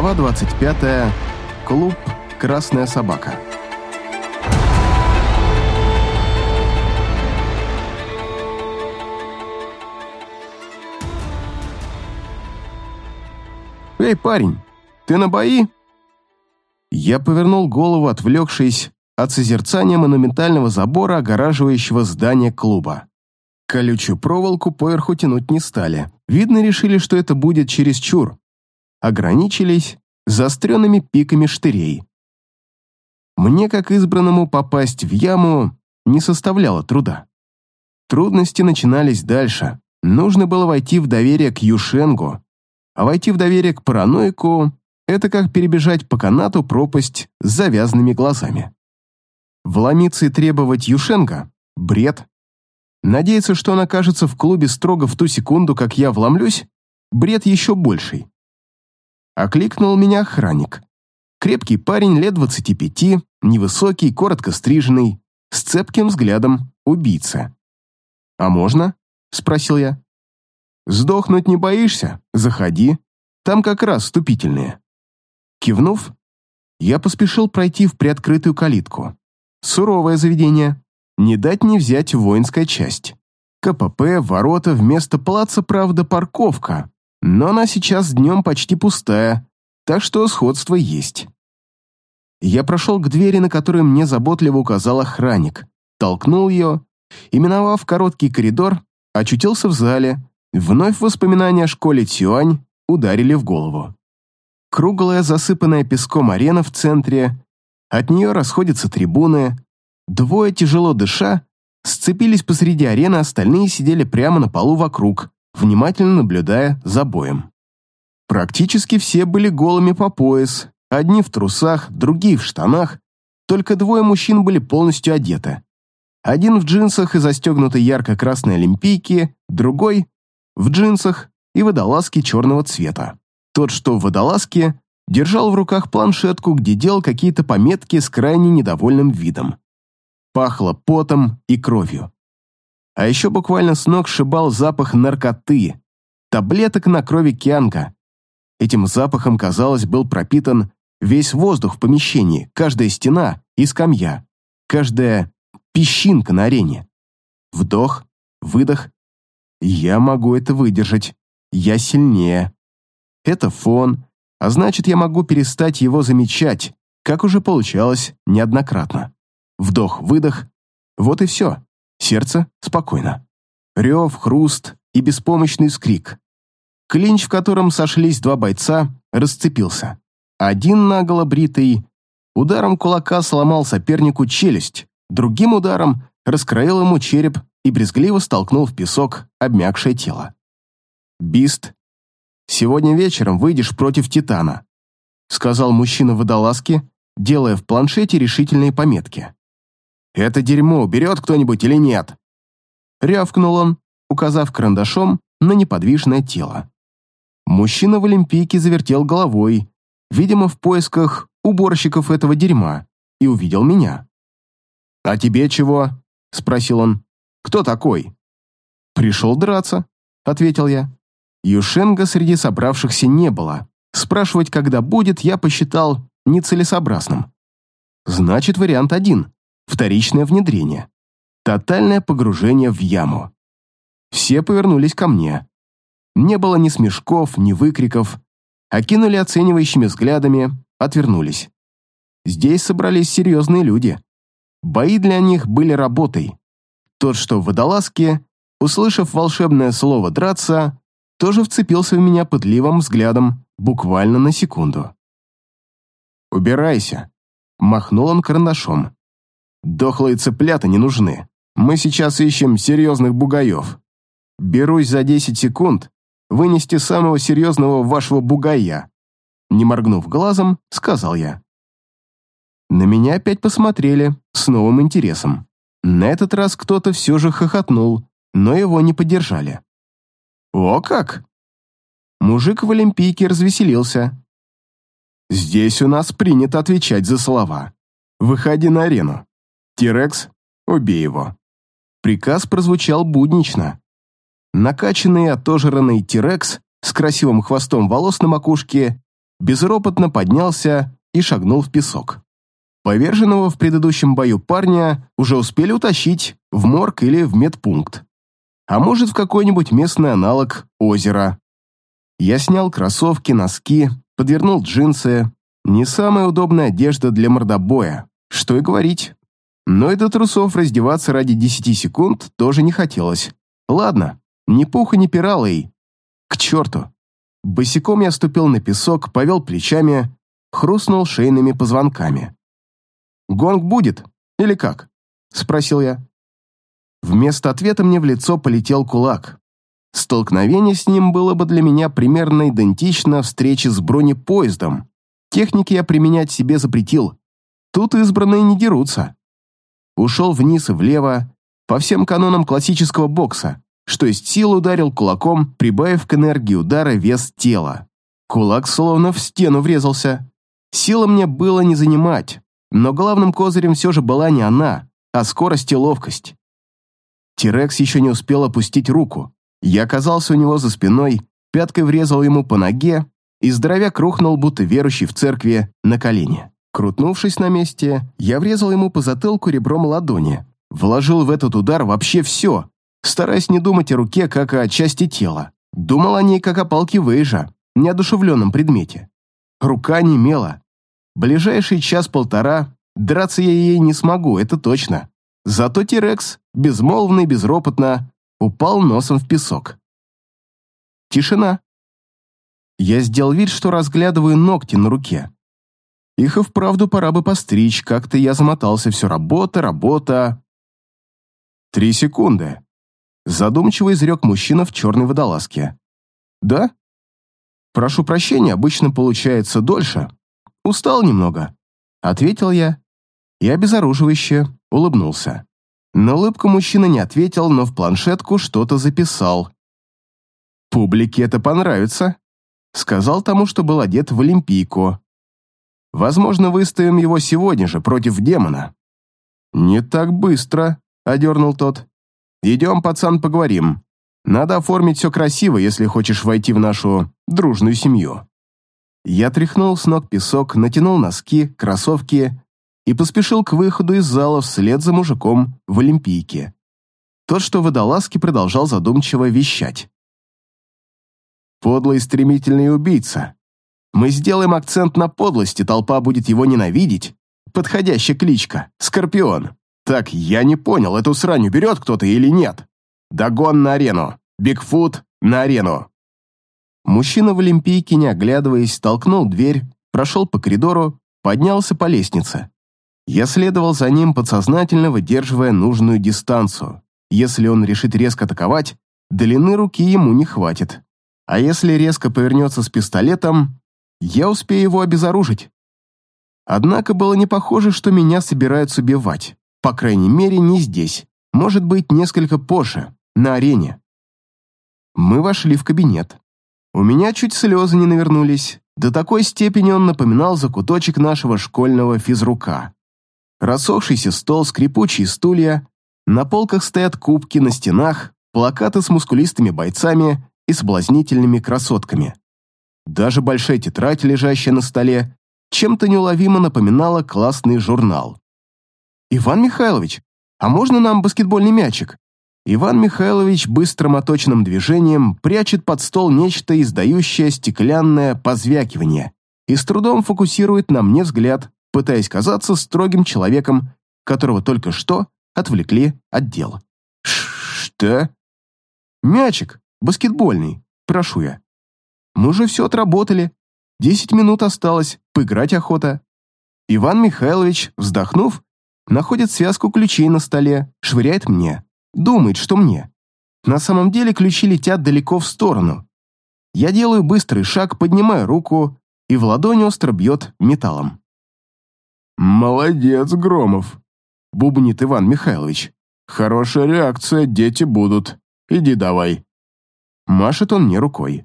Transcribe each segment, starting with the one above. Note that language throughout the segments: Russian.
Глава 25. Клуб «Красная собака». «Эй, парень, ты на бои?» Я повернул голову, отвлекшись от созерцания монументального забора, огораживающего здание клуба. Колючую проволоку поверху тянуть не стали. Видно, решили, что это будет чересчур. Ограничились заостренными пиками штырей. Мне, как избранному, попасть в яму не составляло труда. Трудности начинались дальше. Нужно было войти в доверие к Юшенгу, а войти в доверие к параноику — это как перебежать по канату пропасть с завязанными глазами. Вломиться и требовать Юшенга — бред. Надеяться, что он окажется в клубе строго в ту секунду, как я вломлюсь — бред еще больший. Окликнул меня охранник. Крепкий парень лет двадцати пяти, невысокий, коротко стриженный, с цепким взглядом убийца. «А можно?» — спросил я. «Сдохнуть не боишься? Заходи. Там как раз вступительные». Кивнув, я поспешил пройти в приоткрытую калитку. Суровое заведение. Не дать не взять воинская часть. КПП, ворота, вместо плаца, правда, парковка. Но она сейчас днем почти пустая, так что сходство есть. Я прошел к двери, на которой мне заботливо указал охранник, толкнул ее и, миновав короткий коридор, очутился в зале, Вновь воспоминания о школе Тюань ударили в голову. Круглая, засыпанная песком арена в центре, от нее расходятся трибуны, двое, тяжело дыша, сцепились посреди арены, остальные сидели прямо на полу вокруг, внимательно наблюдая за боем. Практически все были голыми по пояс, одни в трусах, другие в штанах, только двое мужчин были полностью одеты. Один в джинсах и застегнутой ярко-красной олимпийке, другой в джинсах и водолазке черного цвета. Тот, что в водолазке, держал в руках планшетку, где делал какие-то пометки с крайне недовольным видом. Пахло потом и кровью. А еще буквально с ног сшибал запах наркоты, таблеток на крови Кианга. Этим запахом, казалось, был пропитан весь воздух в помещении, каждая стена и скамья, каждая песчинка на арене. Вдох, выдох, я могу это выдержать. Я сильнее. Это фон, а значит, я могу перестать его замечать, как уже получалось неоднократно. Вдох-выдох. Вот и все. Сердце спокойно. Рев, хруст и беспомощный скрик. Клинч, в котором сошлись два бойца, расцепился. Один наголо бритый ударом кулака сломал сопернику челюсть, другим ударом раскроил ему череп и брезгливо столкнул в песок обмякшее тело. «Бист, сегодня вечером выйдешь против Титана», сказал мужчина в водолазке, делая в планшете решительные пометки. «Это дерьмо уберет кто-нибудь или нет?» Рявкнул он, указав карандашом на неподвижное тело. Мужчина в Олимпийке завертел головой, видимо, в поисках уборщиков этого дерьма, и увидел меня. «А тебе чего?» — спросил он. Кто такой?» «Пришел драться», — ответил я. Юшенга среди собравшихся не было. Спрашивать, когда будет, я посчитал нецелесообразным. Значит, вариант один — вторичное внедрение. Тотальное погружение в яму. Все повернулись ко мне. Не было ни смешков, ни выкриков. Окинули оценивающими взглядами, отвернулись. Здесь собрались серьезные люди. Бои для них были работой. Тот, что в водолазке, услышав волшебное слово «драться», тоже вцепился в меня пытливым взглядом буквально на секунду. «Убирайся», — махнул он карандашом. «Дохлые цыплята не нужны. Мы сейчас ищем серьезных бугаев. Берусь за 10 секунд вынести самого серьезного вашего бугая». Не моргнув глазом, сказал я. На меня опять посмотрели с новым интересом. На этот раз кто-то все же хохотнул, но его не поддержали. «О как!» Мужик в Олимпийке развеселился. «Здесь у нас принято отвечать за слова. Выходи на арену. Тирекс, убей его». Приказ прозвучал буднично. Накачанный отожранный Тирекс с красивым хвостом волос на макушке безропотно поднялся и шагнул в песок. Поверженного в предыдущем бою парня уже успели утащить в морг или в медпункт. А может, в какой-нибудь местный аналог озера. Я снял кроссовки, носки, подвернул джинсы. Не самая удобная одежда для мордобоя, что и говорить. Но и до трусов раздеваться ради 10 секунд тоже не хотелось. Ладно, ни пуха, ни пера, и... К черту. Босиком я ступил на песок, повел плечами, хрустнул шейными позвонками. «Гонг будет? Или как?» — спросил я. Вместо ответа мне в лицо полетел кулак. Столкновение с ним было бы для меня примерно идентично встрече с бронепоездом. Техники я применять себе запретил. Тут избранные не дерутся. Ушел вниз и влево, по всем канонам классического бокса, что есть сил ударил кулаком, прибавив к энергии удара вес тела. Кулак словно в стену врезался. Сила мне было не занимать, но главным козырем все же была не она, а скорость и ловкость. Тирекс еще не успел опустить руку. Я оказался у него за спиной, пяткой врезал ему по ноге, и здоровяк рухнул, будто верующий в церкви, на колени. Крутнувшись на месте, я врезал ему по затылку ребром ладони. Вложил в этот удар вообще все, стараясь не думать о руке, как о части тела. Думал о ней, как о палке Вейжа, неодушевленном предмете. Рука немела, Ближайший час-полтора драться я ей не смогу, это точно. Зато Тирекс, безмолвно и безропотно, упал носом в песок. Тишина. Я сделал вид, что разглядываю ногти на руке. Их и вправду пора бы постричь, как-то я замотался, все работа, работа. Три секунды. Задумчиво изрек мужчина в черной водолазке. Да? Прошу прощения, обычно получается дольше. «Устал немного», — ответил я и обезоруживающе улыбнулся. На улыбку мужчина не ответил, но в планшетку что-то записал. «Публике это понравится», — сказал тому, что был одет в Олимпийку. «Возможно, выставим его сегодня же против демона». «Не так быстро», — одернул тот. «Идем, пацан, поговорим. Надо оформить все красиво, если хочешь войти в нашу дружную семью». Я тряхнул с ног песок, натянул носки, кроссовки и поспешил к выходу из зала вслед за мужиком в Олимпийке. Тот, что водолазки, продолжал задумчиво вещать. «Подлый стремительный убийца. Мы сделаем акцент на подлости, толпа будет его ненавидеть. Подходящая кличка — Скорпион. Так, я не понял, эту срань уберет кто-то или нет? Догон на арену. Бигфут на арену. Мужчина в Олимпийке, не оглядываясь, толкнул дверь, прошел по коридору, поднялся по лестнице. Я следовал за ним, подсознательно выдерживая нужную дистанцию. Если он решит резко атаковать, длины руки ему не хватит. А если резко повернется с пистолетом, я успею его обезоружить. Однако было не похоже, что меня собираются убивать. По крайней мере, не здесь. Может быть, несколько позже, на арене. Мы вошли в кабинет. У меня чуть слезы не навернулись. До такой степени он напоминал закуточек нашего школьного физрука. Рассохшийся стол, скрипучие стулья. На полках стоят кубки, на стенах плакаты с мускулистыми бойцами и соблазнительными красотками. Даже большая тетрадь, лежащая на столе, чем-то неуловимо напоминала классный журнал. «Иван Михайлович, а можно нам баскетбольный мячик?» Иван Михайлович быстрым оточным движением прячет под стол нечто, издающее стеклянное позвякивание, и с трудом фокусирует на мне взгляд, пытаясь казаться строгим человеком, которого только что отвлекли от дела. «Что?» «Мячик, баскетбольный, прошу я. Мы уже все отработали. Десять минут осталось, поиграть охота». Иван Михайлович, вздохнув, находит связку ключей на столе, швыряет мне. Думает, что мне. На самом деле ключи летят далеко в сторону. Я делаю быстрый шаг, поднимаю руку, и в ладони остро бьет металлом. «Молодец, Громов», — бубнит Иван Михайлович. «Хорошая реакция, дети будут. Иди давай». Машет он мне рукой.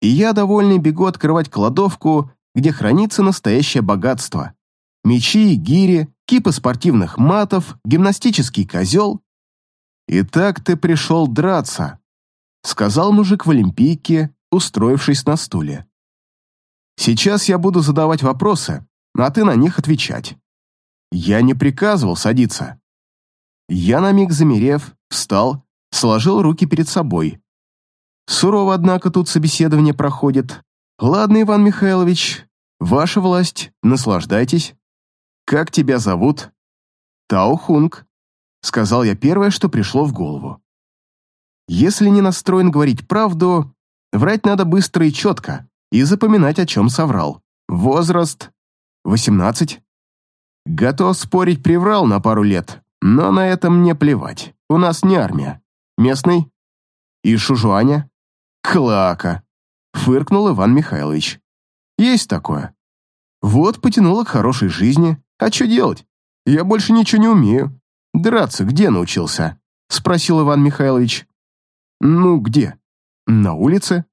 И я, довольный, бегу открывать кладовку, где хранится настоящее богатство. Мечи, гири, кипы спортивных матов, гимнастический козел «И так ты пришел драться», — сказал мужик в Олимпийке, устроившись на стуле. Сейчас я буду задавать вопросы, а ты на них отвечать. Я не приказывал садиться. Я на миг замерев, встал, сложил руки перед собой. Сурово, однако, тут собеседование проходит. Ладно, Иван Михайлович, ваша власть, наслаждайтесь. Как тебя зовут? Тао Хунг, сказал я первое, что пришло в голову. Если не настроен говорить правду, врать надо быстро и четко, и запоминать, о чем соврал. Возраст — 18. Готов спорить, приврал на пару лет, но на это мне плевать. У нас не армия. Местный? Из Шужуаня? Клака. Фыркнул Иван Михайлович. Есть такое. Вот потянуло к хорошей жизни. А что делать? Я больше ничего не умею. Драться где научился? Спросил Иван Михайлович. Ну, где? На улице.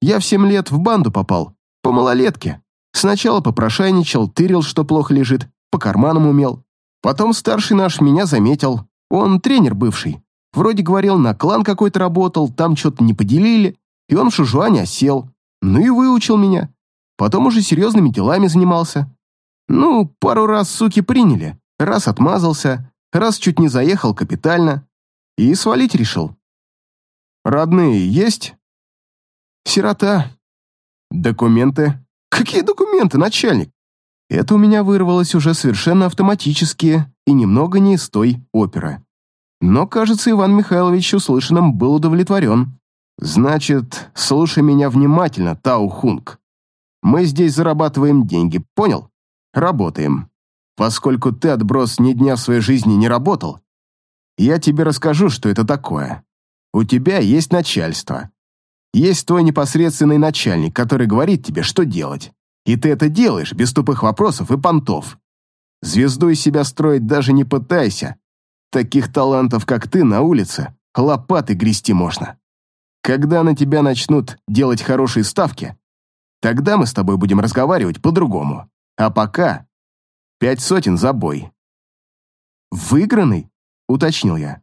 Я в семь лет в банду попал. По малолетке. Сначала попрошайничал, тырил, что плохо лежит, по карманам умел. Потом старший наш меня заметил. Он тренер бывший. Вроде говорил, на клан какой-то работал, там что-то не поделили, и он в Шужуане осел. Ну и выучил меня. Потом уже серьезными делами занимался. Ну, пару раз суки приняли, раз отмазался, раз чуть не заехал капитально. И свалить решил. Родные есть? Сирота. Документы. Какие документы, начальник? Это у меня вырвалось уже совершенно автоматически и немного не из той оперы. Но, кажется, Иван Михайлович услышанным был удовлетворен. «Значит, слушай меня внимательно, Тау Хунг. Мы здесь зарабатываем деньги, понял? Работаем. Поскольку ты, отброс, ни дня в своей жизни не работал, я тебе расскажу, что это такое. У тебя есть начальство. Есть твой непосредственный начальник, который говорит тебе, что делать. И ты это делаешь, без тупых вопросов и понтов. Звезду из себя строить даже не пытайся. Таких талантов, как ты, на улице лопаты грести можно. Когда на тебя начнут делать хорошие ставки, тогда мы с тобой будем разговаривать по-другому. А пока пять сотен за бой. «Выигранный?» — уточнил я.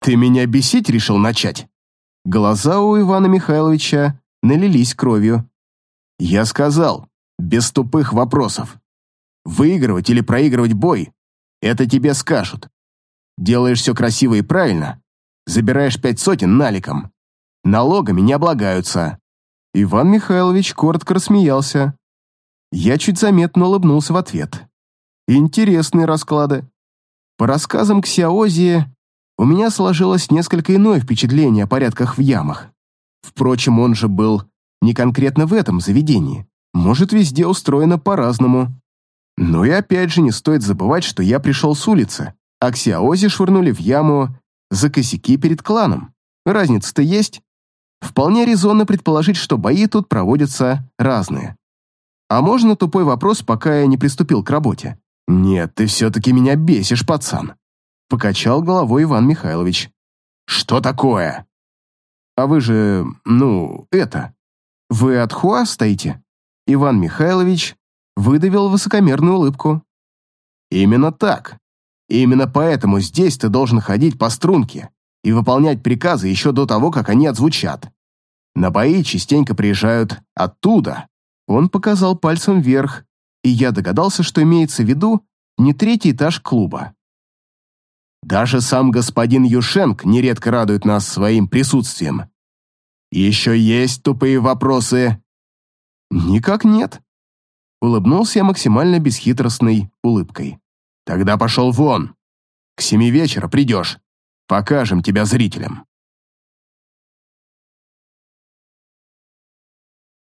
«Ты меня бесить решил начать?» Глаза у Ивана Михайловича налились кровью. Я сказал, без тупых вопросов. Выигрывать или проигрывать бой — это тебе скажут. Делаешь все красиво и правильно, забираешь пять сотен наликом. Налогами не облагаются. Иван Михайлович коротко рассмеялся. Я чуть заметно улыбнулся в ответ. Интересные расклады. По рассказам Ксиаози, у меня сложилось несколько иное впечатление о порядках в ямах. Впрочем, он же был не конкретно в этом заведении. Может, везде устроено по-разному. Но и опять же не стоит забывать, что я пришел с улицы, а Ксиаози швырнули в яму за косяки перед кланом. Разница-то есть. Вполне резонно предположить, что бои тут проводятся разные. А можно тупой вопрос, пока я не приступил к работе? Нет, ты все-таки меня бесишь, пацан. Покачал головой Иван Михайлович. Что такое? А вы же, ну, это... Вы от Хуа стоите? Иван Михайлович выдавил высокомерную улыбку. «Именно так. Именно поэтому здесь ты должен ходить по струнке и выполнять приказы еще до того, как они отзвучат. На бои частенько приезжают оттуда». Он показал пальцем вверх, и я догадался, что имеется в виду не третий этаж клуба. Даже сам господин Юшенк нередко радует нас своим присутствием. Еще есть тупые вопросы, «Никак нет». Улыбнулся я максимально бесхитростной улыбкой. «Тогда пошел вон. К семи вечера придешь. Покажем тебя зрителям».